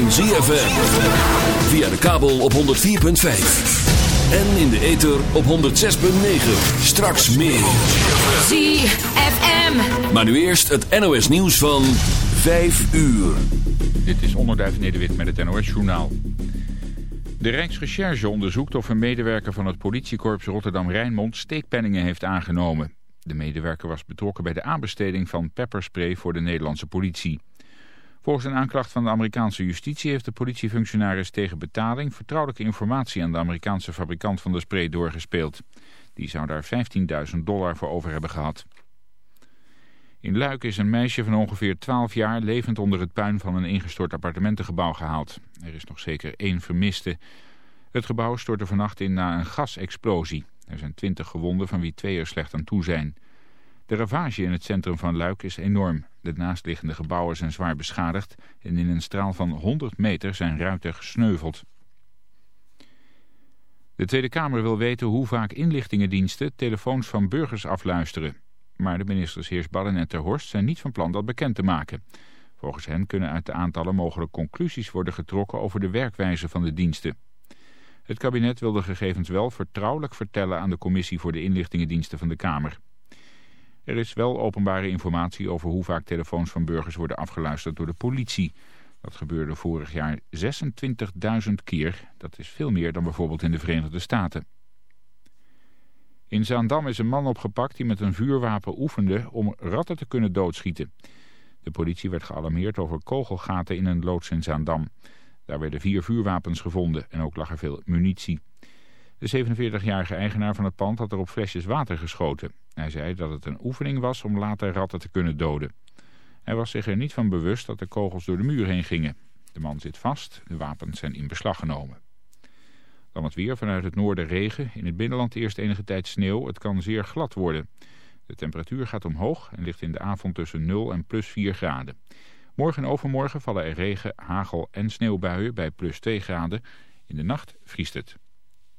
van ZFM. Via de kabel op 104.5. En in de ether op 106.9. Straks meer. ZFM. Maar nu eerst het NOS nieuws van 5 uur. Dit is Onderduif Nederwit met het NOS-journaal. De Rijksrecherche onderzoekt of een medewerker van het politiekorps Rotterdam-Rijnmond steekpenningen heeft aangenomen. De medewerker was betrokken bij de aanbesteding van pepperspray voor de Nederlandse politie. Volgens een aanklacht van de Amerikaanse justitie heeft de politiefunctionaris tegen betaling vertrouwelijke informatie aan de Amerikaanse fabrikant van de spray doorgespeeld. Die zou daar 15.000 dollar voor over hebben gehad. In Luik is een meisje van ongeveer 12 jaar levend onder het puin van een ingestort appartementengebouw gehaald. Er is nog zeker één vermiste. Het gebouw stortte vannacht in na een gasexplosie. Er zijn 20 gewonden van wie twee er slecht aan toe zijn. De ravage in het centrum van Luik is enorm. De naastliggende gebouwen zijn zwaar beschadigd en in een straal van 100 meter zijn ruiten gesneuveld. De Tweede Kamer wil weten hoe vaak inlichtingendiensten telefoons van burgers afluisteren. Maar de ministers Heersballen en Ter Horst zijn niet van plan dat bekend te maken. Volgens hen kunnen uit de aantallen mogelijk conclusies worden getrokken over de werkwijze van de diensten. Het kabinet wil de gegevens wel vertrouwelijk vertellen aan de Commissie voor de Inlichtingendiensten van de Kamer. Er is wel openbare informatie over hoe vaak telefoons van burgers worden afgeluisterd door de politie. Dat gebeurde vorig jaar 26.000 keer. Dat is veel meer dan bijvoorbeeld in de Verenigde Staten. In Zaandam is een man opgepakt die met een vuurwapen oefende om ratten te kunnen doodschieten. De politie werd gealarmeerd over kogelgaten in een loods in Zaandam. Daar werden vier vuurwapens gevonden en ook lag er veel munitie. De 47-jarige eigenaar van het pand had er op flesjes water geschoten. Hij zei dat het een oefening was om later ratten te kunnen doden. Hij was zich er niet van bewust dat de kogels door de muur heen gingen. De man zit vast, de wapens zijn in beslag genomen. Dan het weer vanuit het noorden regen. In het binnenland eerst enige tijd sneeuw. Het kan zeer glad worden. De temperatuur gaat omhoog en ligt in de avond tussen 0 en plus 4 graden. Morgen en overmorgen vallen er regen, hagel en sneeuwbuien bij plus 2 graden. In de nacht vriest het.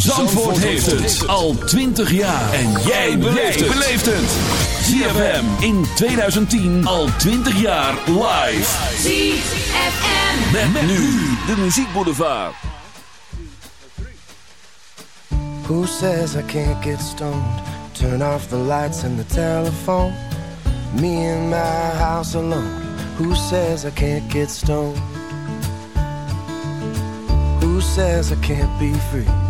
Zandvoort heeft het al 20 jaar. En jij beleeft het. ZFM in 2010 al 20 jaar live. ZFM. Met, nu de muziekboulevard. Who says I can't get stoned? Turn off the lights and the telephone. Me in my house alone. Who says I can't get stoned? Who says I can't be free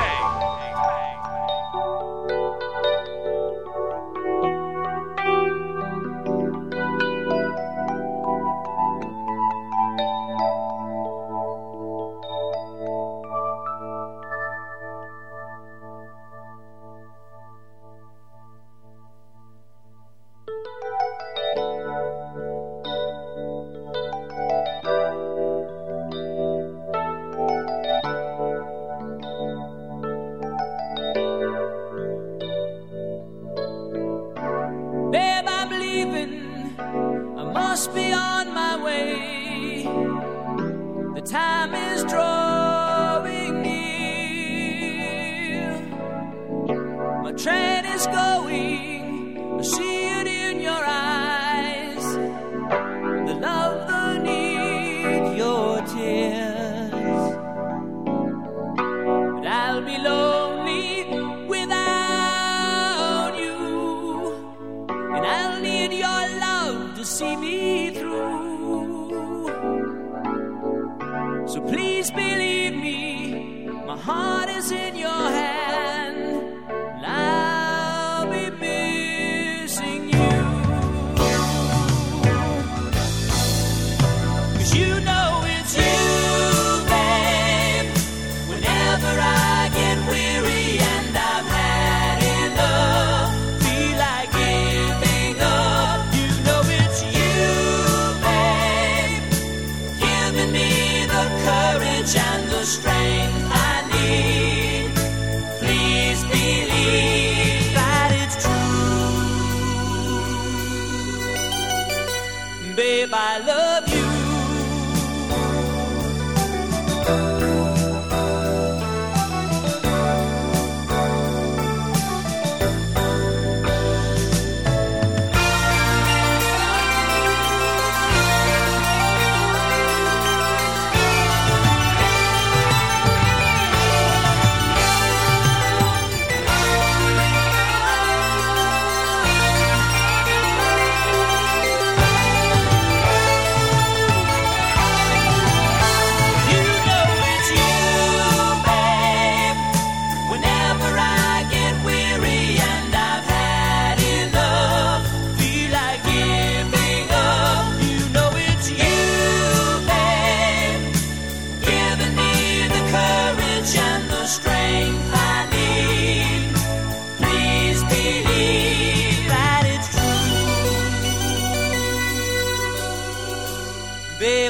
I'll be lonely without you, and I'll need your love to see me through. So please believe me, my heart is in you.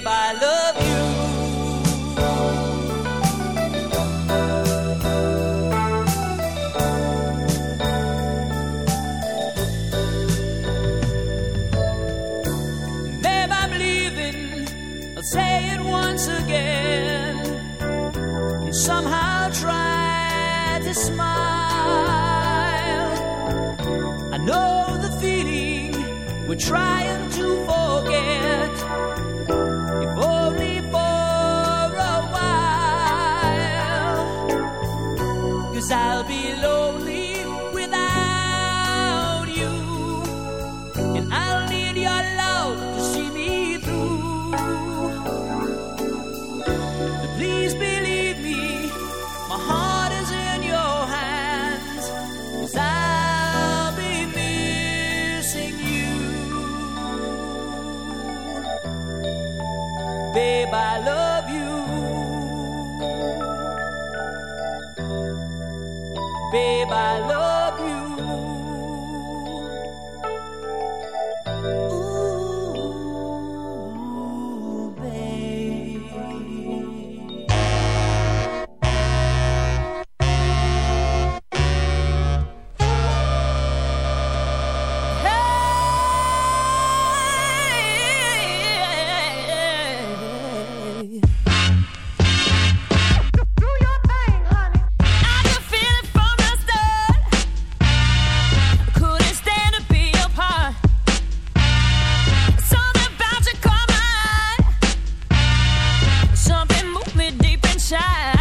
babe, I love you. I'm leaving. I'll say it once again. And somehow try to smile. I know the feeling we're trying. shine.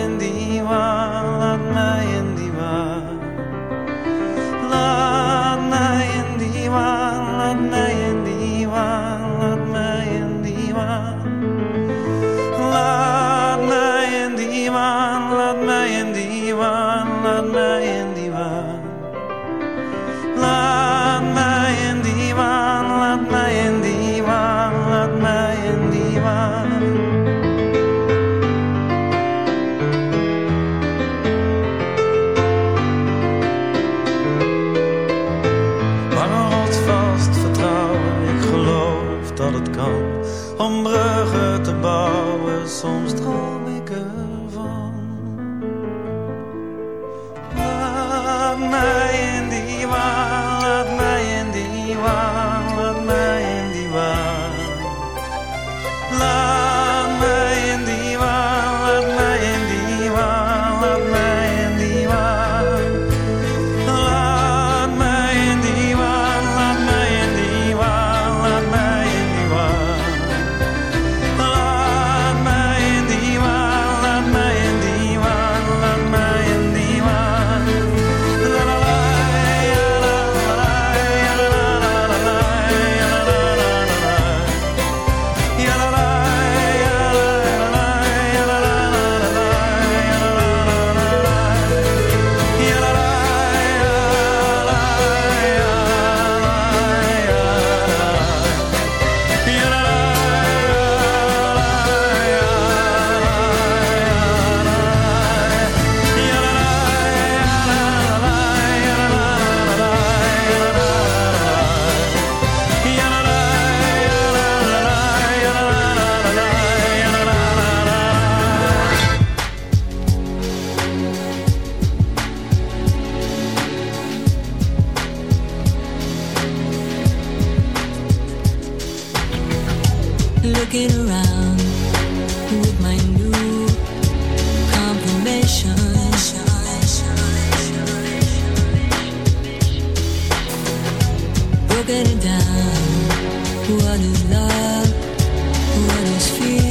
in feel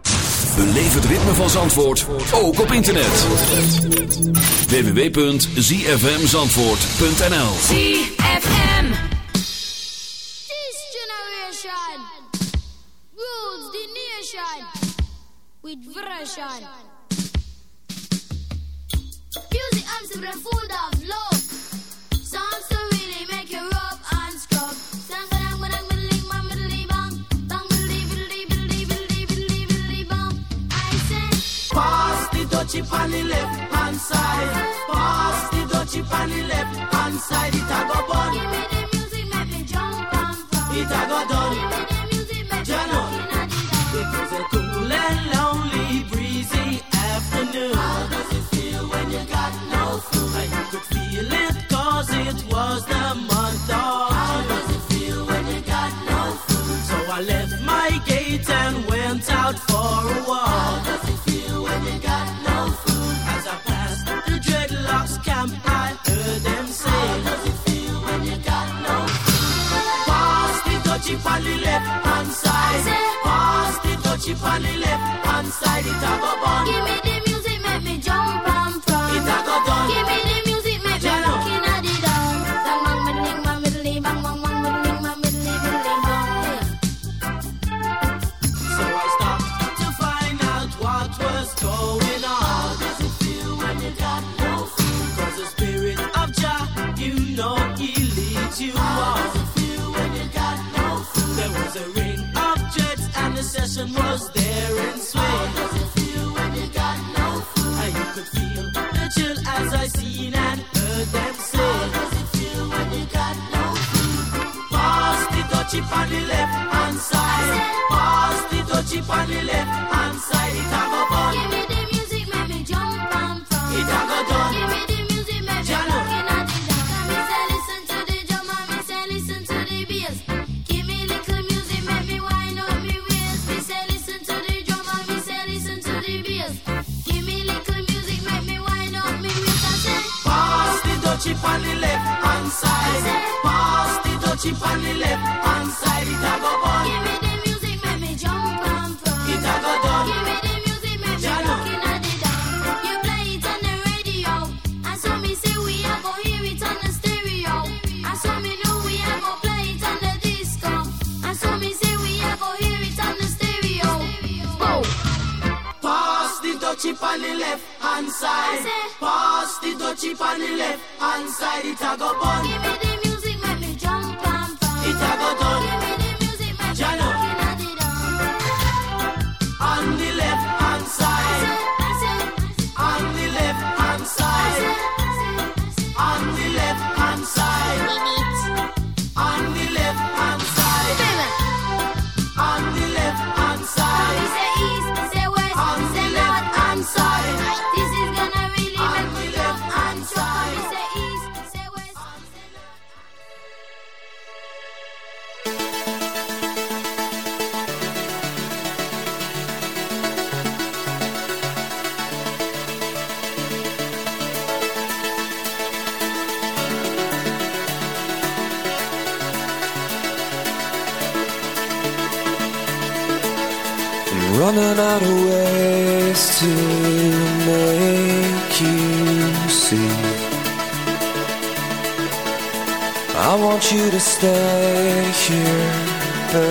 Beleef het ritme van Zandvoort ook op internet. www.zfmzandvoort.nl ZFM This generation rules the nation with version. Music arms full of love. pan the left hand side. Pass the dutchie pan the left hand side. It a go bun. Give me the music, make me jump and run. It a go done. Give me the music, make me jump and run. It was a cool and lonely, breezy afternoon. How does it feel when you got no food? I could feel it cause it was the Touch on the left hand side, it a go on. Give me the music, make me jump and fun. It a go done. Give me the music, make me rock inna the down. You play it on the radio, and so me say we a go hear it on the stereo. And so me know we a go play it on the disco. And so me say we a go hear it on the stereo. Boom. Pass the touchy on the left hand side. Pass the touchy on the left hand side. It a go bun. Give me the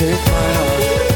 take my heart.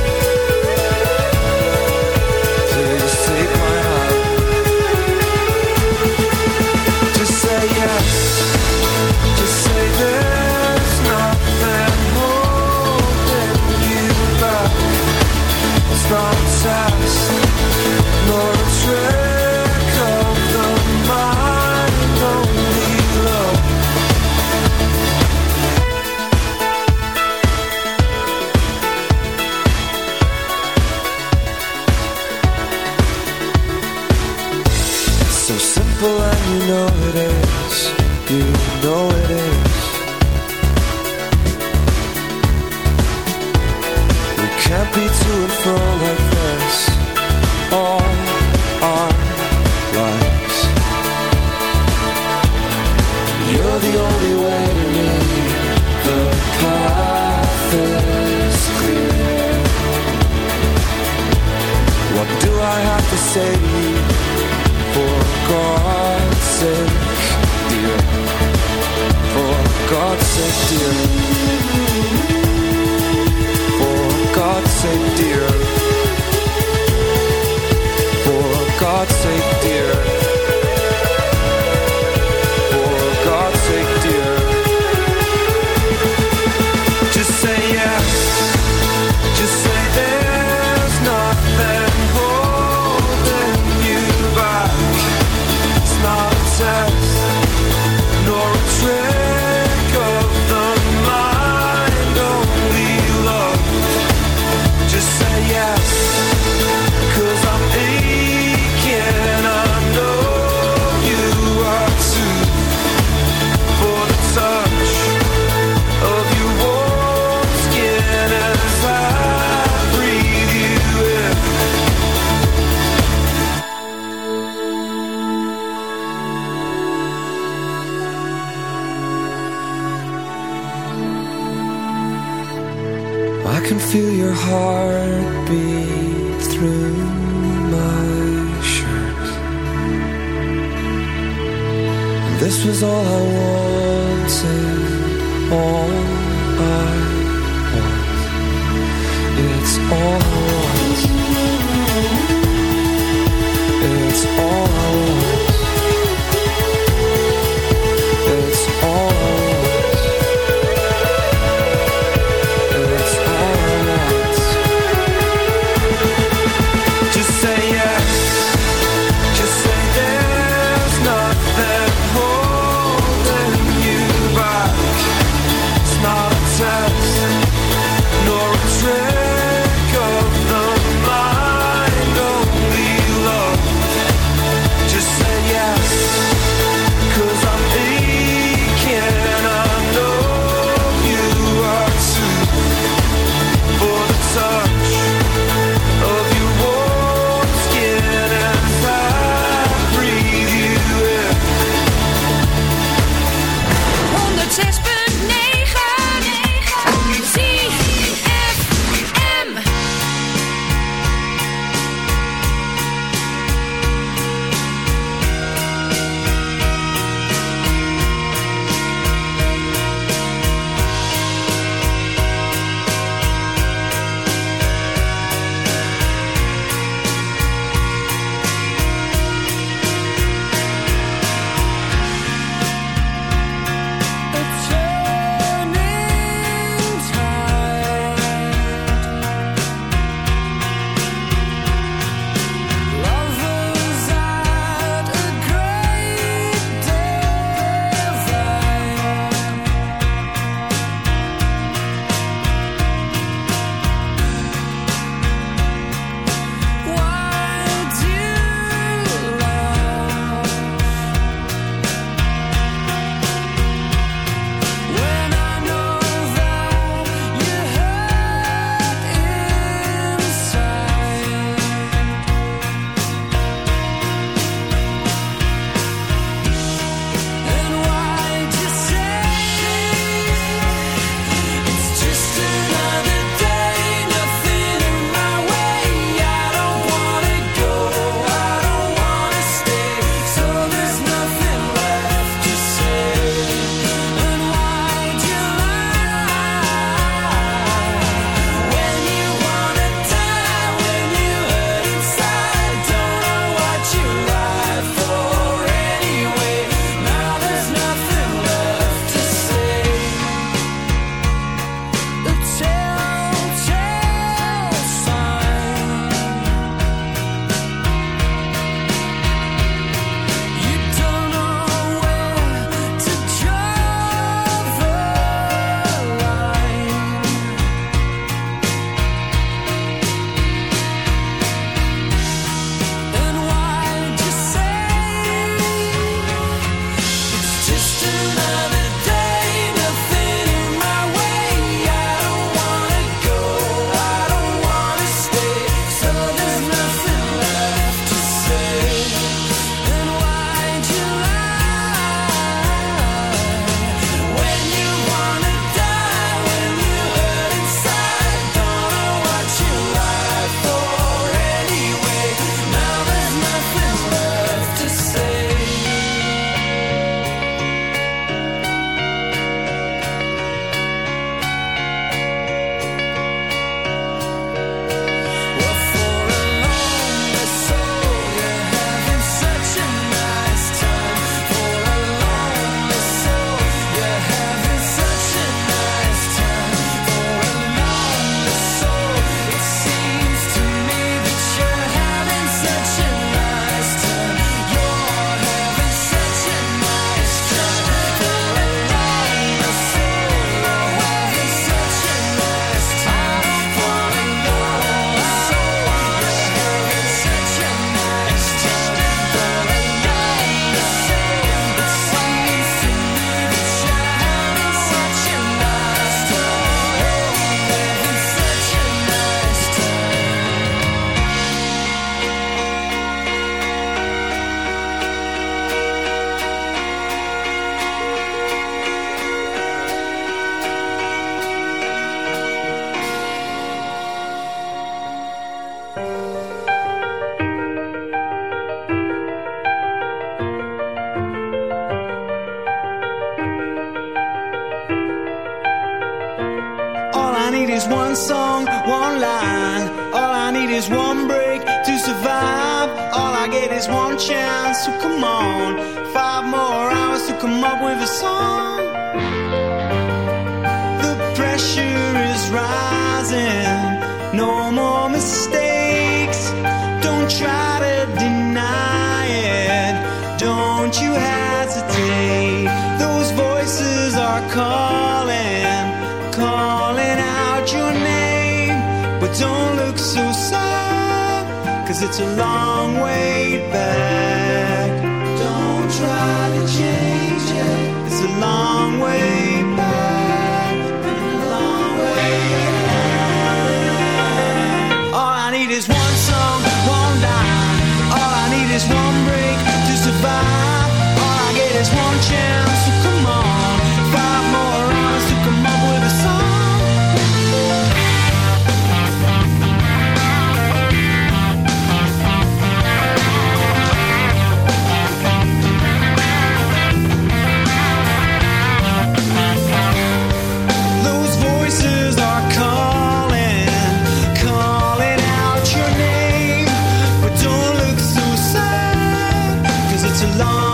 long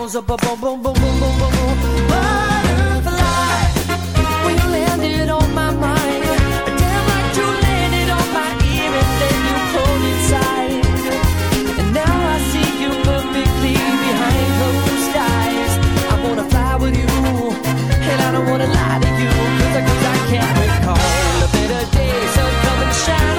Zabba-dabba, ba-dabba-dum, zup, ba-ba, dabba-dabba-dum, zup, ba-ba-ba, zup-ba-bum-bum-bum-bum-bum-bum. Butterfly, when you landed on my mind, damn like you landed on my ear and then you pulled inside. And now I see you perfectly behind closed eyes. I wanna fly with you, and I don't wanna lie to you, 'cause I, 'cause I can't recall a better day. Sun come and shine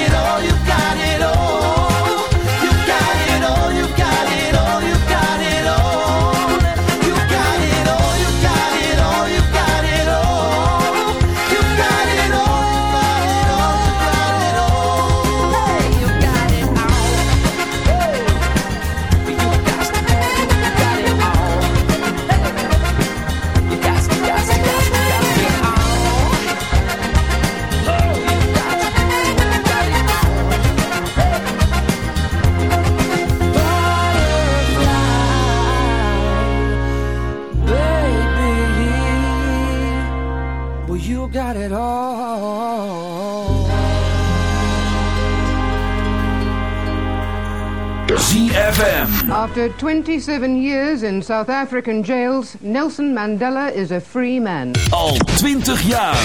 After 27 years in South African jails, Nelson Mandela is a free man. Al 20 jaar.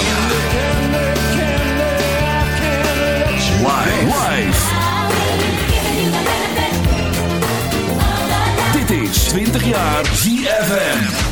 Live. Live. Dit is 20 jaar ZFM.